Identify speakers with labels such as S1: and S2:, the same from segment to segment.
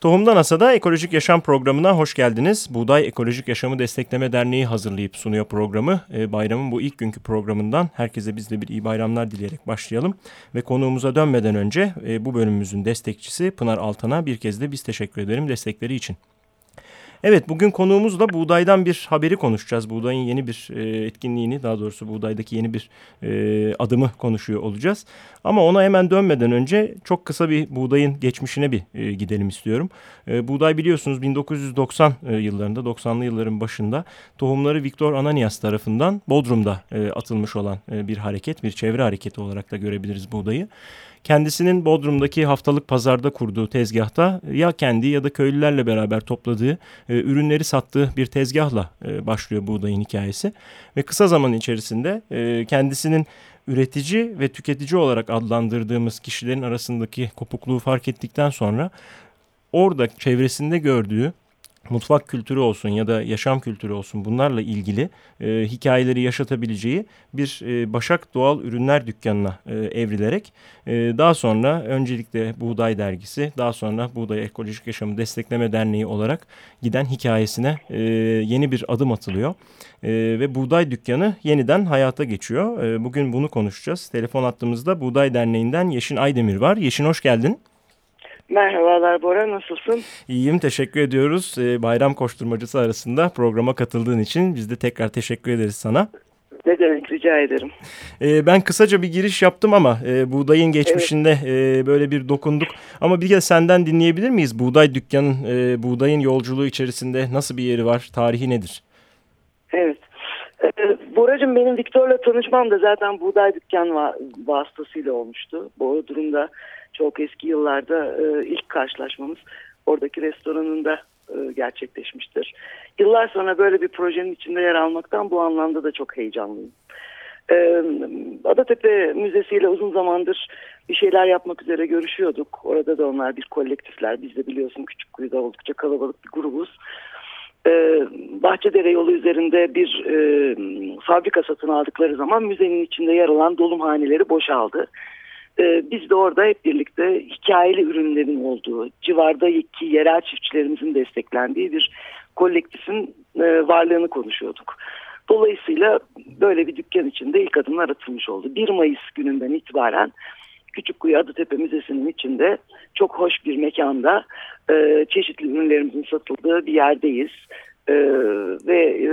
S1: Tohumdan Asada Ekolojik Yaşam programına hoş geldiniz. Buğday Ekolojik Yaşamı Destekleme Derneği hazırlayıp sunuyor programı. Ee, bayramın bu ilk günkü programından herkese biz de bir iyi bayramlar dileyerek başlayalım. Ve konuğumuza dönmeden önce e, bu bölümümüzün destekçisi Pınar Altan'a bir kez de biz teşekkür ederim destekleri için. Evet bugün konuğumuzla buğdaydan bir haberi konuşacağız. Buğdayın yeni bir e, etkinliğini daha doğrusu buğdaydaki yeni bir e, adımı konuşuyor olacağız. Ama ona hemen dönmeden önce çok kısa bir buğdayın geçmişine bir e, gidelim istiyorum. E, buğday biliyorsunuz 1990 e, yıllarında 90'lı yılların başında tohumları Viktor Ananias tarafından Bodrum'da e, atılmış olan e, bir hareket bir çevre hareketi olarak da görebiliriz buğdayı kendisinin Bodrum'daki haftalık pazarda kurduğu tezgahta ya kendi ya da köylülerle beraber topladığı e, ürünleri sattığı bir tezgahla e, başlıyor buğdayın hikayesi. Ve kısa zaman içerisinde e, kendisinin üretici ve tüketici olarak adlandırdığımız kişilerin arasındaki kopukluğu fark ettikten sonra orada çevresinde gördüğü mutfak kültürü olsun ya da yaşam kültürü olsun bunlarla ilgili e, hikayeleri yaşatabileceği bir e, Başak Doğal Ürünler Dükkanı'na e, evrilerek e, daha sonra öncelikle Buğday Dergisi daha sonra Buğday Ekolojik Yaşamı Destekleme Derneği olarak giden hikayesine e, yeni bir adım atılıyor. E, ve Buğday Dükkanı yeniden hayata geçiyor. E, bugün bunu konuşacağız. Telefon attığımızda Buğday Derneği'nden Yeşin Aydemir var. Yeşin hoş geldin.
S2: Merhabalar Bora nasılsın?
S1: İyiyim teşekkür ediyoruz. Ee, bayram koşturmacısı arasında programa katıldığın için biz de tekrar teşekkür ederiz sana.
S2: Ne demek rica ederim.
S1: Ee, ben kısaca bir giriş yaptım ama e, buğdayın geçmişinde evet. e, böyle bir dokunduk. Ama bir kez senden dinleyebilir miyiz? Buğday dükkanın, e, buğdayın yolculuğu içerisinde nasıl bir yeri var? Tarihi nedir?
S2: Evet. Ee, Boracığım benim Viktor'la tanışmam da zaten buğday dükkan va vasıtasıyla olmuştu. Bu durumda çok eski yıllarda e, ilk karşılaşmamız oradaki restoranında e, gerçekleşmiştir. Yıllar sonra böyle bir projenin içinde yer almaktan bu anlamda da çok heyecanlıyım. E, Adatepe Müzesi ile uzun zamandır bir şeyler yapmak üzere görüşüyorduk. Orada da onlar bir kolektifler. Biz de biliyorsun Küçükkuyu'da oldukça kalabalık bir grubuz. Ee, Bahçedere yolu üzerinde bir e, fabrika satın aldıkları zaman müzenin içinde yer alan dolumhaneleri boşaldı. Ee, biz de orada hep birlikte hikayeli ürünlerin olduğu, civardaki yerel çiftçilerimizin desteklendiği bir kolektifin e, varlığını konuşuyorduk. Dolayısıyla böyle bir dükkan içinde ilk adımlar atılmış oldu. 1 Mayıs gününden itibaren Küçükkuyu Adıtepe Müzesi'nin içinde çok hoş bir mekanda e, çeşitli ürünlerimizin satıldığı bir yerdeyiz. Ee, ve e,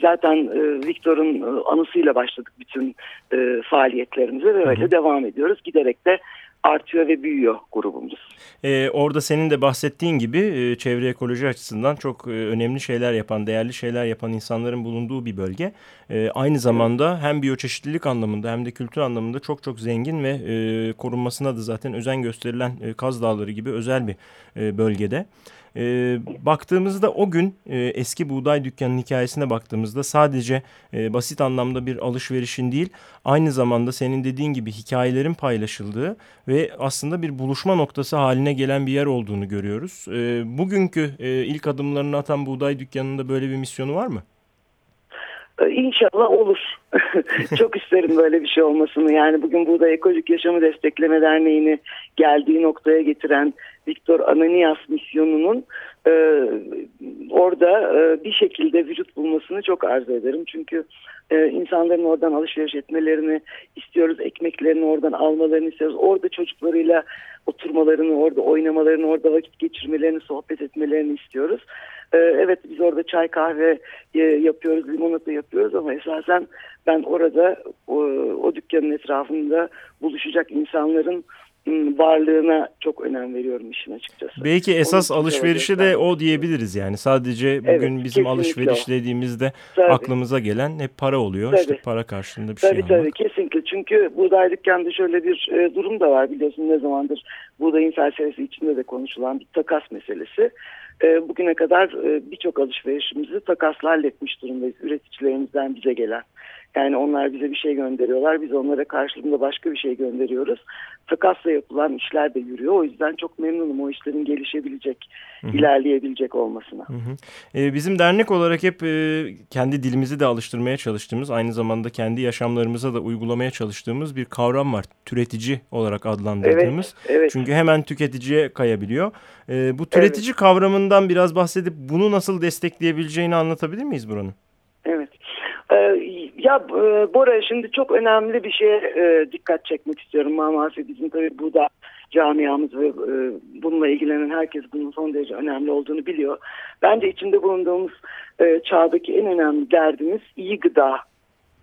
S2: zaten e, Viktor'un e, anısıyla başladık bütün e, faaliyetlerimize ve öyle hı hı. devam ediyoruz. Giderek de artıyor ve büyüyor grubumuz.
S1: Ee, orada senin de bahsettiğin gibi e, çevre ekoloji açısından çok e, önemli şeyler yapan, değerli şeyler yapan insanların bulunduğu bir bölge. E, aynı zamanda hem biyoçeşitlilik anlamında hem de kültür anlamında çok çok zengin ve e, korunmasına da zaten özen gösterilen e, Kaz Dağları gibi özel bir e, bölgede. E, baktığımızda o gün e, eski buğday dükkanının hikayesine baktığımızda sadece e, basit anlamda bir alışverişin değil aynı zamanda senin dediğin gibi hikayelerin paylaşıldığı ve aslında bir buluşma noktası haline gelen bir yer olduğunu görüyoruz. E, bugünkü e, ilk adımlarını atan buğday dükkanında böyle bir misyonu var mı?
S2: İnşallah olur. Çok isterim böyle bir şey olmasını. Yani bugün Buğday Ekolojik Yaşamı Destekleme Derneği'ni geldiği noktaya getiren Viktor Ananias misyonunun e, orada e, bir şekilde vücut bulmasını çok arzu ederim. Çünkü e, insanların oradan alışveriş etmelerini istiyoruz. Ekmeklerini oradan almalarını istiyoruz. Orada çocuklarıyla oturmalarını, orada oynamalarını, orada vakit geçirmelerini, sohbet etmelerini istiyoruz. E, evet biz orada çay kahve e, yapıyoruz, limonata yapıyoruz ama esasen ben orada o, o dükkanın etrafında buluşacak insanların varlığına çok önem veriyorum işin açıkçası.
S1: Belki esas Onun alışverişi de o diyebiliriz yani. Sadece bugün evet, bizim alışveriş o. dediğimizde tabii. aklımıza gelen hep para oluyor. Tabii. İşte para karşılığında bir
S2: tabii,
S1: şey
S2: almak. Tabii kesinlikle. Çünkü buğday dükkanda şöyle bir e, durum da var biliyorsun ne zamandır buğdayın felsefesi içinde de konuşulan bir takas meselesi. E, bugüne kadar e, birçok alışverişimizi takasla halletmiş durumdayız üreticilerimizden bize gelen. Yani onlar bize bir şey gönderiyorlar. Biz onlara karşılığında başka bir şey gönderiyoruz. Takasla yapılan işler de yürüyor. O yüzden çok memnunum o işlerin gelişebilecek, hı hı. ilerleyebilecek olmasına. Hı hı.
S1: Ee, bizim dernek olarak hep e, kendi dilimizi de alıştırmaya çalıştığımız, aynı zamanda kendi yaşamlarımıza da uygulamaya çalıştığımız bir kavram var. Türetici olarak adlandırdığımız. Evet, evet. Çünkü hemen tüketiciye kayabiliyor. Ee, bu türetici evet. kavramından biraz bahsedip bunu nasıl destekleyebileceğini anlatabilir miyiz buranın?
S2: Evet. Ee, ya e, Bora şimdi çok önemli bir şeye e, dikkat çekmek istiyorum. Mamasi bizim tabii burada camiamız ve e, bununla ilgilenen herkes bunun son derece önemli olduğunu biliyor. Bence içinde bulunduğumuz e, çağdaki en önemli derdimiz iyi gıda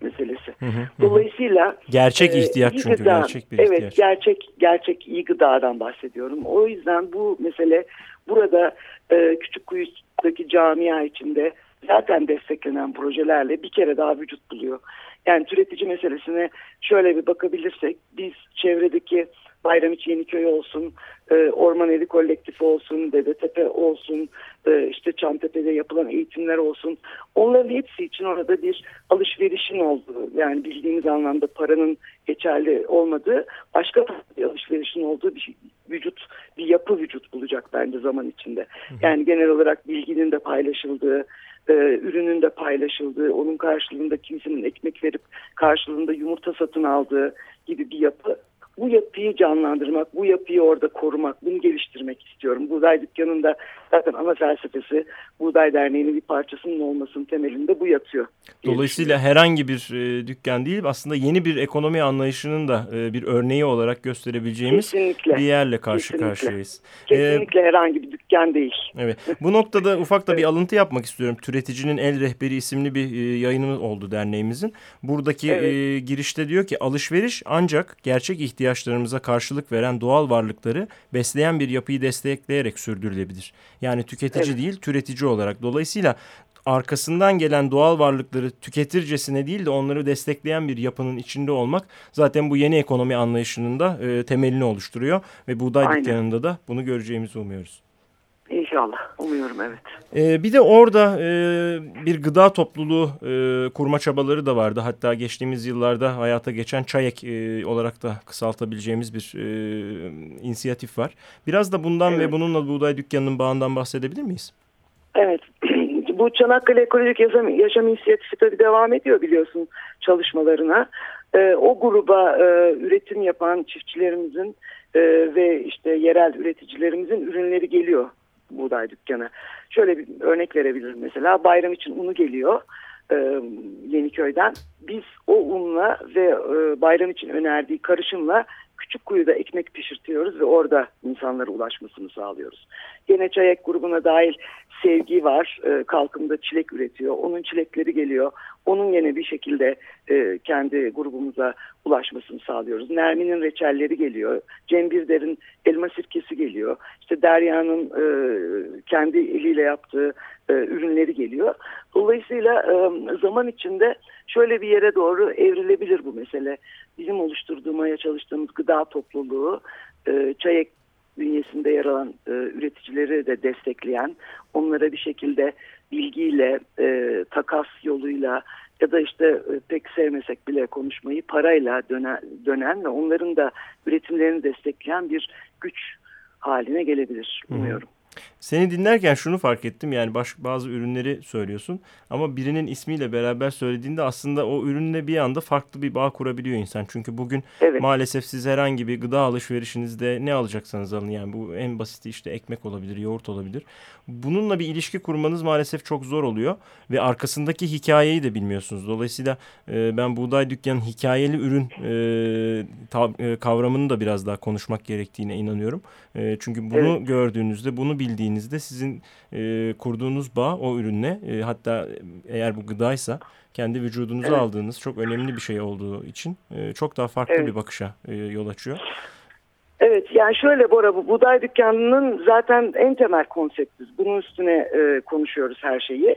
S2: meselesi. Hı hı, Dolayısıyla
S1: gerçek ihtiyaç e, çünkü gıda, gerçek bir
S2: evet,
S1: ihtiyaç.
S2: Evet gerçek gerçek iyi gıdadan bahsediyorum. O yüzden bu mesele burada e, küçük kuyudaki camia içinde zaten desteklenen projelerle bir kere daha vücut buluyor. Yani türetici meselesine şöyle bir bakabilirsek biz çevredeki Bayramiçi Yeniköy olsun, e, Orman Evi Kolektifi olsun, Dedetepe olsun, e, işte Çamtepe'de yapılan eğitimler olsun. Onların hepsi için orada bir alışverişin olduğu, yani bildiğimiz anlamda paranın geçerli olmadığı, başka bir alışverişin olduğu bir vücut, bir yapı vücut bulacak bence zaman içinde. Yani genel olarak bilginin de paylaşıldığı, e, ürünün de paylaşıldığı, onun karşılığında kimsenin ekmek verip karşılığında yumurta satın aldığı gibi bir yapı bu yapıyı canlandırmak, bu yapıyı orada korumak, bunu geliştirmek istiyorum. Buğday Dükkanı'nda zaten ana felsefesi Buğday Derneği'nin bir parçasının olmasının temelinde bu yatıyor.
S1: Dolayısıyla herhangi bir e, dükkan değil aslında yeni bir ekonomi anlayışının da e, bir örneği olarak gösterebileceğimiz Kesinlikle. bir yerle karşı Kesinlikle. karşıyayız.
S2: Kesinlikle ee, herhangi bir dükkan değil.
S1: Evet. Bu noktada ufak da evet. bir alıntı yapmak istiyorum. Türeticinin El Rehberi isimli bir e, yayınımız oldu derneğimizin. Buradaki evet. e, girişte diyor ki alışveriş ancak gerçek ihtiyaçlarımıza karşılık veren doğal varlıkları besleyen bir yapıyı destekleyerek sürdürülebilir. Yani tüketici evet. değil türetici olarak. Dolayısıyla arkasından gelen doğal varlıkları tüketircesine değil de onları destekleyen bir yapının içinde olmak zaten bu yeni ekonomi anlayışının da e, temelini oluşturuyor ve buğday Aynen. dükkanında da bunu göreceğimizi umuyoruz.
S2: İnşallah. Umuyorum evet.
S1: Ee, bir de orada e, bir gıda topluluğu e, kurma çabaları da vardı. Hatta geçtiğimiz yıllarda hayata geçen ÇAYEK e, olarak da kısaltabileceğimiz bir e, inisiyatif var. Biraz da bundan evet. ve bununla buğday dükkanının bağından bahsedebilir miyiz?
S2: Evet. Bu Çanakkale Ekolojik Yaşam, Yaşam İnisiyatifi tabii devam ediyor biliyorsun çalışmalarına. E, o gruba e, üretim yapan çiftçilerimizin e, ve işte yerel üreticilerimizin ürünleri geliyor buğday dükkanı. Şöyle bir örnek verebilirim mesela bayram için unu geliyor e, Yeniköy'den. Biz o unla ve e, bayram için önerdiği karışımla küçük kuyuda ekmek pişirtiyoruz ve orada insanlara ulaşmasını sağlıyoruz. Yine Çayak grubuna dahil Sevgi var. E, kalkımda çilek üretiyor. Onun çilekleri geliyor. Onun yine bir şekilde e, kendi grubumuza ulaşmasını sağlıyoruz. Nermin'in reçelleri geliyor. Cem Birder'in elma sirkesi geliyor. İşte Derya'nın e, kendi eliyle yaptığı e, ürünleri geliyor. Dolayısıyla e, zaman içinde şöyle bir yere doğru evrilebilir bu mesele. Bizim oluşturduğumaya çalıştığımız gıda topluluğu e, çay bünyesinde yer alan e, üreticileri de destekleyen, onlara bir şekilde bilgiyle, e, takas yoluyla ya da işte e, pek sevmesek bile konuşmayı parayla dönen, dönen ve onların da üretimlerini destekleyen bir güç haline gelebilir umuyorum.
S1: Seni dinlerken şunu fark ettim yani baş, bazı ürünleri söylüyorsun ama birinin ismiyle beraber söylediğinde aslında o ürünle bir anda farklı bir bağ kurabiliyor insan. Çünkü bugün evet. maalesef siz herhangi bir gıda alışverişinizde ne alacaksanız alın yani bu en basiti işte ekmek olabilir, yoğurt olabilir. Bununla bir ilişki kurmanız maalesef çok zor oluyor ve arkasındaki hikayeyi de bilmiyorsunuz. Dolayısıyla e, ben buğday dükkanın hikayeli ürün e, e, kavramını da biraz daha konuşmak gerektiğine inanıyorum. E, çünkü bunu evet. gördüğünüzde bunu bildiğinizde sizin e, kurduğunuz bağ o ürünle e, hatta eğer bu gıdaysa kendi vücudunuza evet. aldığınız çok önemli bir şey olduğu için e, çok daha farklı evet. bir bakışa e, yol açıyor.
S2: Evet yani şöyle Bora bu buğday dükkanının zaten en temel konsepti. Bunun üstüne e, konuşuyoruz her şeyi.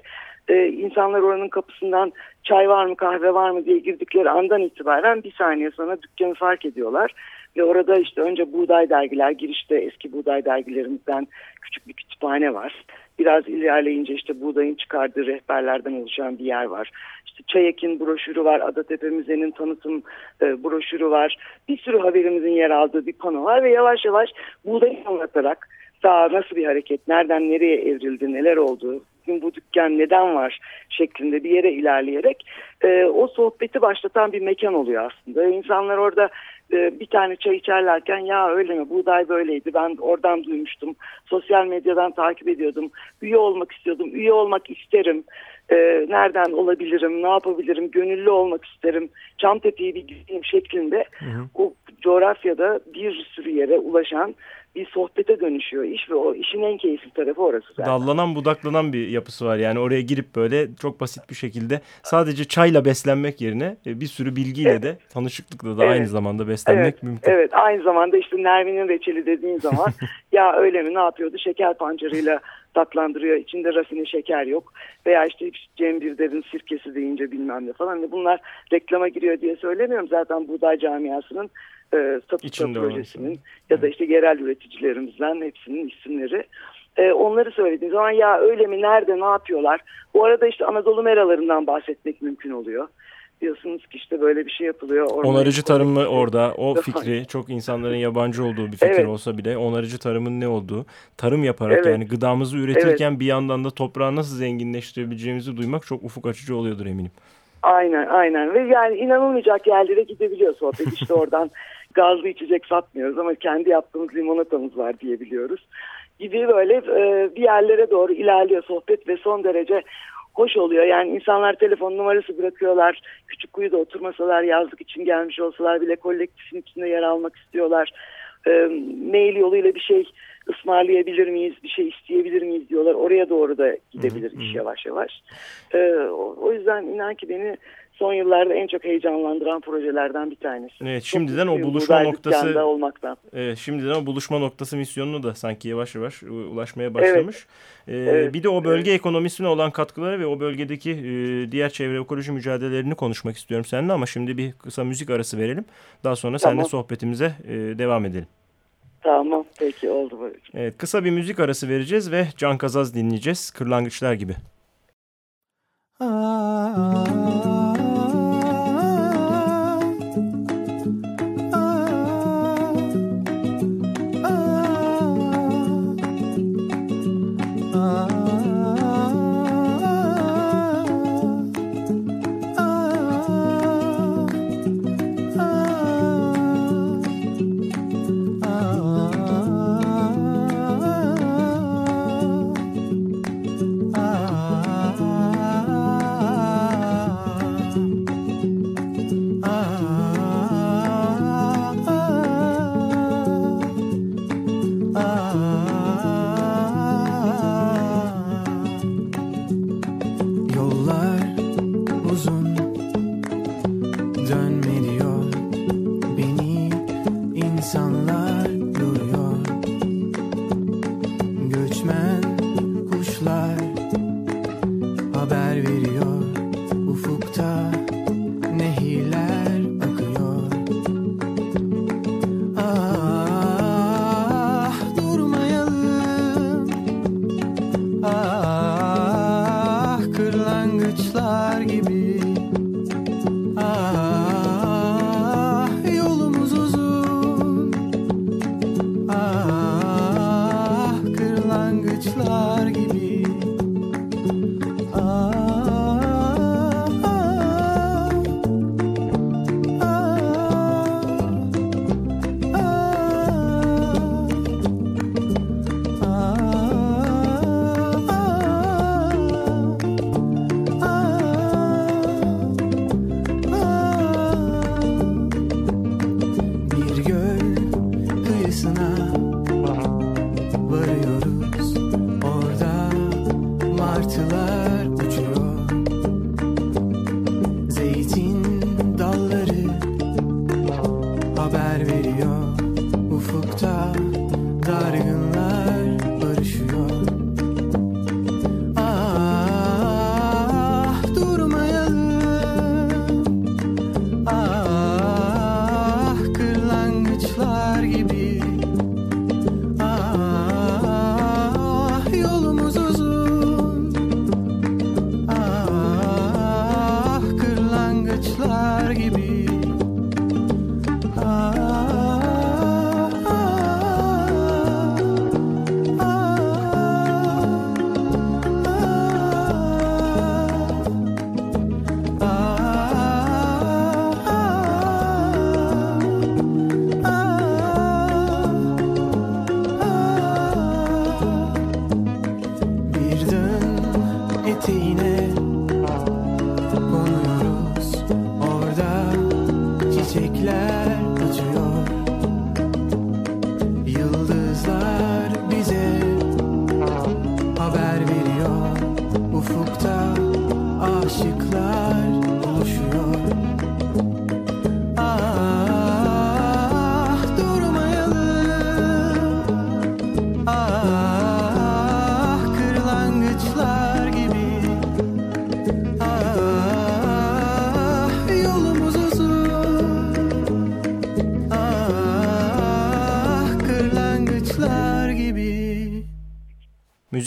S2: E, insanlar oranın kapısından çay var mı kahve var mı diye girdikleri andan itibaren bir saniye sonra dükkanı fark ediyorlar. Ve orada işte önce buğday dergiler, girişte eski buğday dergilerimizden küçük bir kütüphane var. Biraz ilerleyince işte buğdayın çıkardığı rehberlerden oluşan bir yer var. İşte Çayek'in broşürü var, Adatepe Müze'nin tanıtım e, broşürü var. Bir sürü haberimizin yer aldığı bir konu var ve yavaş yavaş buğdayı anlatarak daha nasıl bir hareket, nereden nereye evrildi, neler oldu, bugün bu dükkan neden var şeklinde bir yere ilerleyerek e, o sohbeti başlatan bir mekan oluyor aslında. İnsanlar orada e, bir tane çay içerlerken ya öyle mi? Buğday böyleydi. Ben oradan duymuştum. Sosyal medyadan takip ediyordum. Üye olmak istiyordum. Üye olmak isterim. E, nereden olabilirim? Ne yapabilirim? Gönüllü olmak isterim. Çamtepe'yi bir gideyim şeklinde hı hı. o coğrafyada bir sürü yere ulaşan bir sohbete dönüşüyor iş ve o işin en keyifli tarafı orası
S3: zaten. Dallanan budaklanan bir yapısı var yani oraya girip böyle çok basit bir şekilde sadece çayla beslenmek yerine e, bir sürü bilgiyle evet. de tanışıklıkla da evet. aynı zamanda beslenmek
S2: evet.
S3: mümkün.
S2: Evet aynı zamanda işte Nermin'in reçeli dediğin zaman ya öyle mi ne yapıyordu şeker pancarıyla tatlandırıyor içinde rafine şeker yok veya işte Cem Birder'in sirkesi deyince bilmem ne falan hani bunlar reklama giriyor diye söylemiyorum zaten buğday camiasının e, Statuta projesinin olsun. ya da işte yerel üreticilerimizden hepsinin isimleri. E, onları söylediğim zaman ya öyle mi nerede ne yapıyorlar? Bu arada işte Anadolu meralarından bahsetmek mümkün oluyor. Diyorsunuz ki işte böyle bir şey yapılıyor.
S3: Onarıcı tarım mı orada? O fikri çok insanların yabancı olduğu bir fikir evet. olsa bile onarıcı tarımın ne olduğu, tarım yaparak evet. yani gıdamızı üretirken evet. bir yandan da toprağı nasıl zenginleştirebileceğimizi duymak çok ufuk açıcı oluyordur eminim.
S2: Aynen aynen ve yani inanılmayacak yerlere gidebiliyor sohbet işte oradan gazlı içecek satmıyoruz ama kendi yaptığımız limonatamız var diyebiliyoruz gibi böyle e, bir yerlere doğru ilerliyor sohbet ve son derece hoş oluyor. Yani insanlar telefon numarası bırakıyorlar. Küçük kuyuda oturmasalar yazlık için gelmiş olsalar bile kolektifin içinde yer almak istiyorlar. E, mail yoluyla bir şey ısmarlayabilir miyiz, bir şey isteyebilir miyiz diyorlar. Oraya doğru da gidebilir iş yavaş yavaş. E, o yüzden inan ki beni son yıllarda en çok heyecanlandıran projelerden bir tanesi.
S3: Evet, şimdiden o buluşma noktası olmaktan. Evet, şimdiden o buluşma noktası misyonunu da sanki yavaş yavaş ulaşmaya başlamış. Evet. Ee, evet. Bir de o bölge evet. ekonomisine olan katkıları ve o bölgedeki e, diğer çevre ekoloji mücadelelerini konuşmak istiyorum seninle ama şimdi bir kısa müzik arası verelim. Daha sonra tamam. seninle sohbetimize e, devam edelim.
S2: Tamam peki oldu böyle.
S3: Evet kısa bir müzik arası vereceğiz ve Can Kazaz dinleyeceğiz. Kırlangıçlar gibi. Aa. love.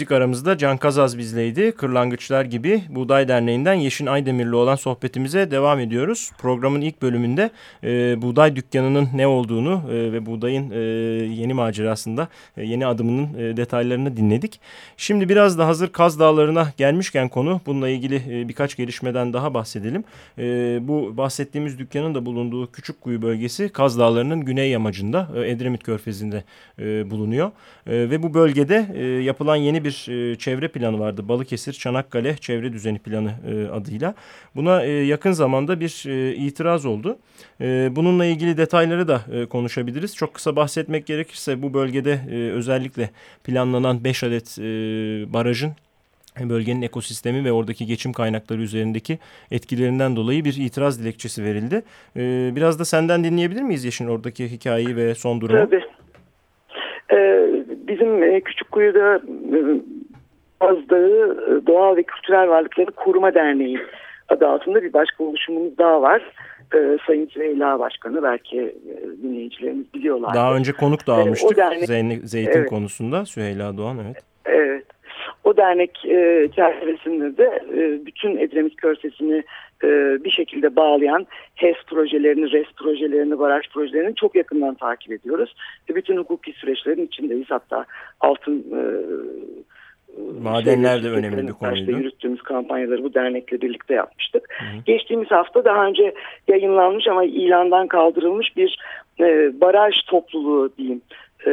S1: Müzik aramızda Can Kazaz bizleydi. Kırlangıçlar gibi Buğday Derneği'nden Yeşin Aydemir'le olan sohbetimize devam ediyoruz. Programın ilk bölümünde e, Buğday Dükkanı'nın ne olduğunu e, ve buğdayın e, yeni macerasında e, yeni adımının e, detaylarını dinledik. Şimdi biraz da hazır Kaz Dağları'na gelmişken konu bununla ilgili e, birkaç gelişmeden daha bahsedelim. E, bu bahsettiğimiz dükkanın da bulunduğu küçük kuyu bölgesi Kaz Dağları'nın güney yamacında e, Edremit Körfezi'nde e, bulunuyor. E, ve bu bölgede e, yapılan yeni bir e, çevre planı vardı. Balıkesir Çanakkale Çevre Düzeni Planı e, adıyla. Buna e, yakın zamanda bir itiraz oldu. Bununla ilgili detayları da konuşabiliriz. Çok kısa bahsetmek gerekirse bu bölgede özellikle planlanan 5 adet barajın bölgenin ekosistemi ve oradaki geçim kaynakları üzerindeki etkilerinden dolayı bir itiraz dilekçesi verildi. Biraz da senden dinleyebilir miyiz Yeşin oradaki hikayeyi ve son durumu?
S2: Tabii. Ee, bizim e, Küçükkuyu'da e, Azdağı e, Doğal ve Kültürel Varlıkları Koruma Derneği adı altında bir başka oluşumumuz daha var. Ee, Sayın Süheyla Başkanı belki e, dinleyicilerimiz biliyorlar.
S1: Daha önce konuk da almıştık ee, dernek, zeytin evet. konusunda Süheyla Doğan evet.
S2: Evet. O dernek e, çerçevesinde de e, bütün Edremit Körsesi'ni e, bir şekilde bağlayan HES projelerini, RES projelerini, baraj projelerini çok yakından takip ediyoruz. E, bütün hukuki süreçlerin içindeyiz. Hatta altın e,
S1: Madenler de önemli bir konuydu.
S2: Yürüttüğümüz kampanyaları bu dernekle birlikte yapmıştık. Hı hı. Geçtiğimiz hafta daha önce yayınlanmış ama ilandan kaldırılmış bir e, baraj topluluğu diyeyim e,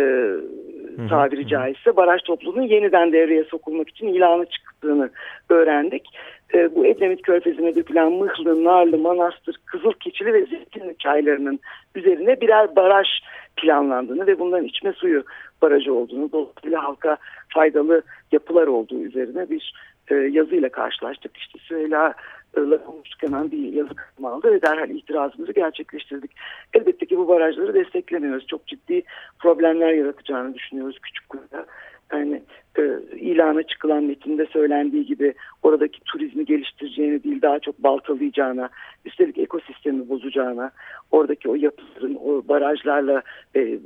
S2: tabiri caizse baraj topluluğunun yeniden devreye sokulmak için ilanı çıktığını öğrendik. E, bu Edremit Körfezi'ne dökülen Mıhlı, Narlı, Manastır, Kızılkeçili ve Zeytinli çaylarının üzerine birer baraj planlandığını ve bunların içme suyu barajı olduğunu, dolayısıyla halka faydalı yapılar olduğu üzerine bir e, yazıyla karşılaştık. İşte Süheyla konuştuk hemen bir yazı kısmı aldı ve derhal itirazımızı gerçekleştirdik. Elbette ki bu barajları desteklemiyoruz. Çok ciddi problemler yaratacağını düşünüyoruz küçük kuyuda. Yani e, ilana çıkılan metinde söylendiği gibi oradaki turizmi geliştireceğini değil daha çok baltalayacağına, üstelik ekosistemi bozacağına, oradaki o yapıların, o barajlarla, e, e,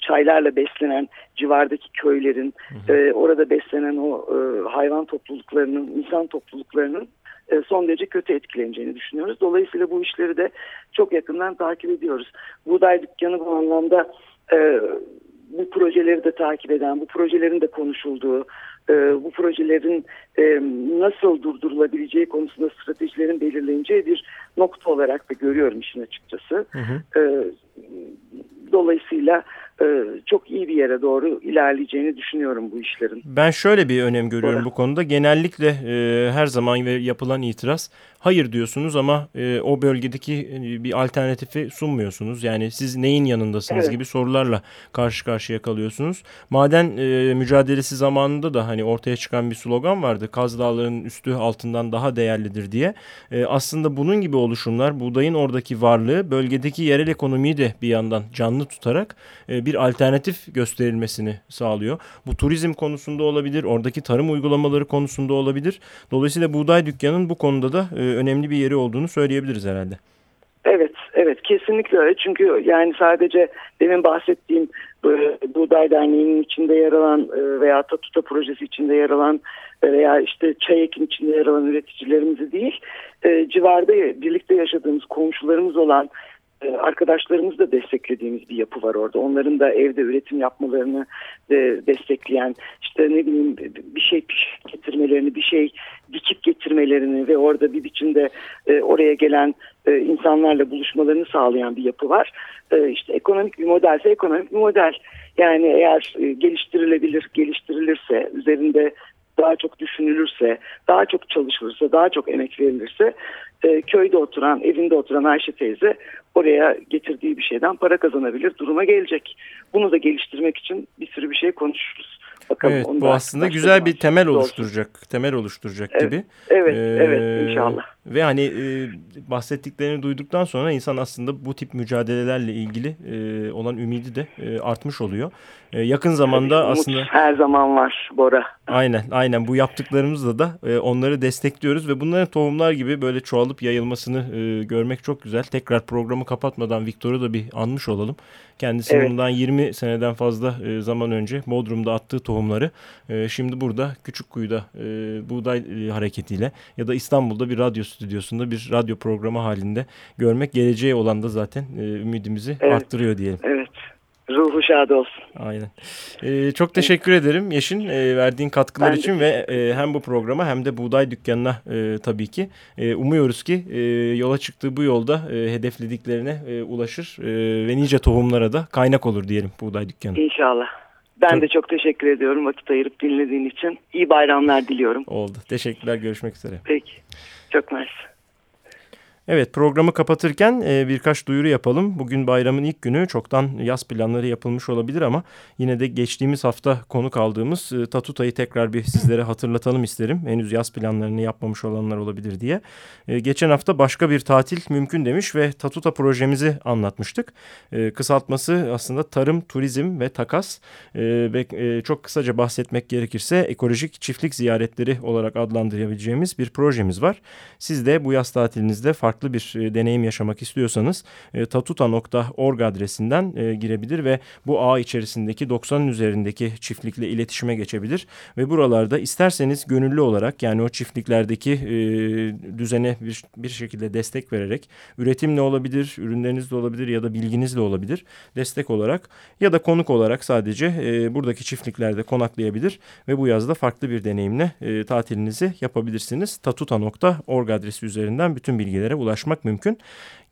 S2: çaylarla beslenen civardaki köylerin. E, orada beslenen o e, hayvan topluluklarının, insan topluluklarının e, son derece kötü etkileneceğini düşünüyoruz. Dolayısıyla bu işleri de çok yakından takip ediyoruz. Buğday dükkanı bu anlamda e, bu projeleri de takip eden, bu projelerin de konuşulduğu, e, bu projelerin e, nasıl durdurulabileceği konusunda stratejilerin belirleneceği bir nokta olarak da görüyorum işin açıkçası. Hı hı. E, dolayısıyla çok iyi bir yere doğru ilerleyeceğini düşünüyorum bu işlerin.
S1: Ben şöyle bir önem görüyorum Orada. bu konuda. Genellikle e, her zaman ve yapılan itiraz hayır diyorsunuz ama e, o bölgedeki e, bir alternatifi sunmuyorsunuz. Yani siz neyin yanındasınız evet. gibi sorularla karşı karşıya kalıyorsunuz. Maden e, mücadelesi zamanında da hani ortaya çıkan bir slogan vardı. Kaz Dağları'nın üstü altından daha değerlidir diye. E, aslında bunun gibi oluşumlar buğdayın oradaki varlığı bölgedeki yerel ekonomiyi de bir yandan canlı tutarak e, bir alternatif gösterilmesini sağlıyor. Bu turizm konusunda olabilir, oradaki tarım uygulamaları konusunda olabilir. Dolayısıyla buğday dükkanının bu konuda da e, önemli bir yeri olduğunu söyleyebiliriz herhalde.
S2: Evet, evet kesinlikle öyle. Çünkü yani sadece demin bahsettiğim Buğday Derneği'nin içinde yer alan e, veya Tatuta projesi içinde yer alan e, veya işte çay ekim içinde yer alan üreticilerimizi değil, civarda birlikte yaşadığımız komşularımız olan e, arkadaşlarımız da desteklediğimiz bir yapı var orada. Onların da evde üretim yapmalarını de destekleyen işte ne bileyim bir şey getirmelerini, bir şey dikip getirmelerini ve orada bir biçimde e, oraya gelen e, insanlarla buluşmalarını sağlayan bir yapı var. E, işte ekonomik bir modelse ekonomik bir model. Yani eğer e, geliştirilebilir, geliştirilirse, üzerinde daha çok düşünülürse, daha çok çalışılırsa, daha çok emek verilirse e, köyde oturan, evinde oturan Ayşe teyze oraya getirdiği bir şeyden para kazanabilir duruma gelecek. Bunu da geliştirmek için bir sürü bir şey konuşuruz.
S1: Bakalım evet bu aslında güzel bir temel oluşturacak, temel oluşturacak
S2: evet,
S1: gibi.
S2: Evet, ee, evet inşallah.
S1: Ve hani e, bahsettiklerini duyduktan sonra insan aslında bu tip mücadelelerle ilgili e, olan ümidi de e, artmış oluyor. E, yakın zamanda
S2: Umut
S1: aslında...
S2: her zaman var Bora.
S1: Aynen aynen bu yaptıklarımızla da e, onları destekliyoruz ve bunların tohumlar gibi böyle çoğalıp yayılmasını e, görmek çok güzel. Tekrar programı kapatmadan Viktor'u da bir anmış olalım. Kendisi evet. bundan 20 seneden fazla e, zaman önce Bodrum'da attığı tohumları e, şimdi burada Küçükkuyu'da e, buğday e, hareketiyle ya da İstanbul'da bir radyo stüdyosunda bir radyo programı halinde görmek geleceğe olan da zaten e, ümidimizi evet. arttırıyor diyelim.
S2: Evet. Ruhu şad olsun.
S1: Aynen. Ee, çok teşekkür evet. ederim Yeşin e, verdiğin katkılar ben için de. ve e, hem bu programa hem de Buğday Dükkanı'na e, tabii ki. E, umuyoruz ki e, yola çıktığı bu yolda e, hedeflediklerine e, ulaşır e, ve nice tohumlara da kaynak olur diyelim Buğday Dükkanı.
S2: İnşallah. Ben çok... de çok teşekkür ediyorum vakit ayırıp dinlediğin için. İyi bayramlar diliyorum.
S1: Oldu. Teşekkürler. Görüşmek üzere.
S2: Peki. Çok mersi.
S1: Evet programı kapatırken e, birkaç duyuru yapalım. Bugün bayramın ilk günü çoktan yaz planları yapılmış olabilir ama yine de geçtiğimiz hafta konuk aldığımız e, Tatuta'yı tekrar bir sizlere hatırlatalım isterim. Henüz yaz planlarını yapmamış olanlar olabilir diye. E, geçen hafta başka bir tatil mümkün demiş ve Tatuta projemizi anlatmıştık. E, kısaltması aslında tarım, turizm ve takas e, ve e, çok kısaca bahsetmek gerekirse ekolojik çiftlik ziyaretleri olarak adlandırabileceğimiz bir projemiz var. Siz de bu yaz tatilinizde farklı farklı bir e, deneyim yaşamak istiyorsanız e, tatuta.org adresinden e, girebilir ve bu ağ içerisindeki 90'ın üzerindeki çiftlikle iletişime geçebilir ve buralarda isterseniz gönüllü olarak yani o çiftliklerdeki düzene bir, bir şekilde destek vererek üretim ne olabilir, ürünleriniz de olabilir ya da bilginiz de olabilir destek olarak ya da konuk olarak sadece buradaki çiftliklerde konaklayabilir ve bu yazda farklı bir deneyimle tatilinizi yapabilirsiniz. Tatuta.org adresi üzerinden bütün bilgilere ulaşmak mümkün.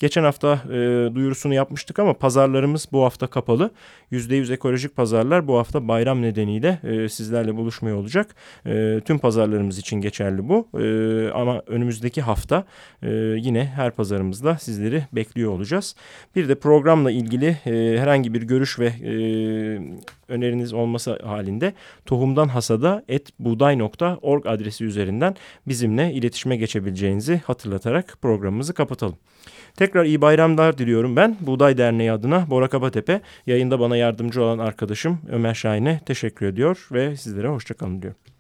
S1: Geçen hafta e, duyurusunu yapmıştık ama pazarlarımız bu hafta kapalı. %100 ekolojik pazarlar bu hafta bayram nedeniyle e, sizlerle buluşmuyor olacak. E, tüm pazarlarımız için geçerli bu. E, ama önümüzdeki hafta e, yine her pazarımızda sizleri bekliyor olacağız. Bir de programla ilgili e, herhangi bir görüş ve e, öneriniz olması halinde tohumdan hasada etbuğday.org adresi üzerinden bizimle iletişime geçebileceğinizi hatırlatarak programımızı kapatalım. Tekrar iyi bayramlar diliyorum ben. Buğday Derneği adına Bora Kabatepe yayında bana yardımcı olan arkadaşım Ömer Şahin'e teşekkür ediyor ve sizlere hoşçakalın diyorum.